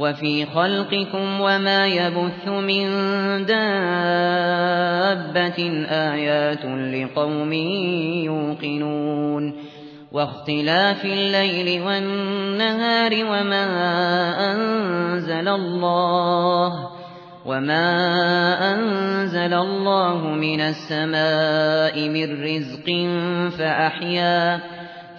وفي خلقكم وما يبث من دابة آيات لقوم يوقنون واختلاف الليل والنهار وما أنزل الله وما أنزل الله من السماء من رزق فأحيا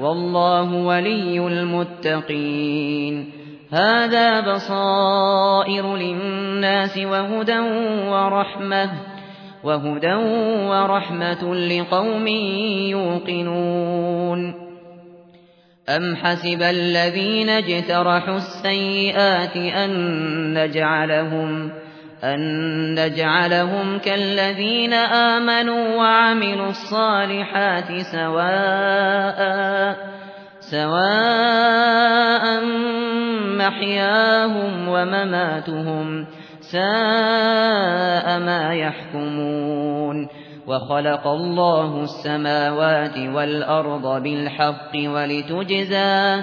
والله ولي المتقين. هذا بصائر للناس وهدى ورحمة وهدى ورحمة لقوم يوقنون. أم حسب الذين اجترحوا السيئات أن نجعلهم أن نجعلهم كالذين آمنوا وعملوا الصالحات سواء سواء محياهم ومماتهم ساء ما يحكمون وخلق الله السماوات والأرض بالحق ولتجزى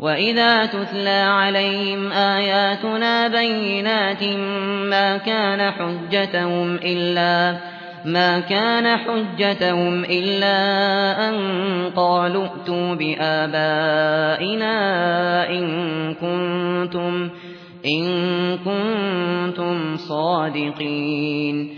وإذا تتلى عليهم آياتنا بينات ما كان حجتهم إلا ما كان حجتهم إلا أن قالوا ائتوا بآبائنا إن كنتم إن كنتم صادقين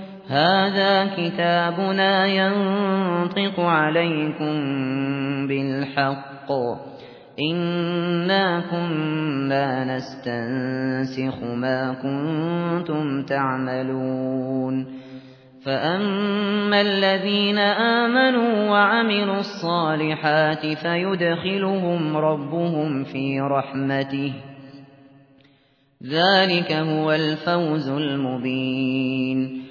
هذا كتابنا ينطق عليكم بالحق إنا كنا نستنسخ ما كنتم تعملون فأما الذين آمنوا وعملوا الصالحات فيدخلهم ربهم في رحمته ذلك هو الفوز المبين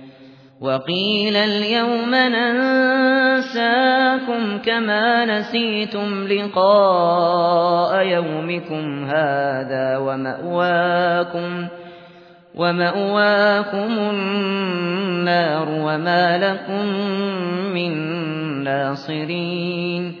وقيل اليوم ننساكم كما نسيتم لقاء يومكم هذا ومأواكم ومأواكم النار وما لكم من ناصرين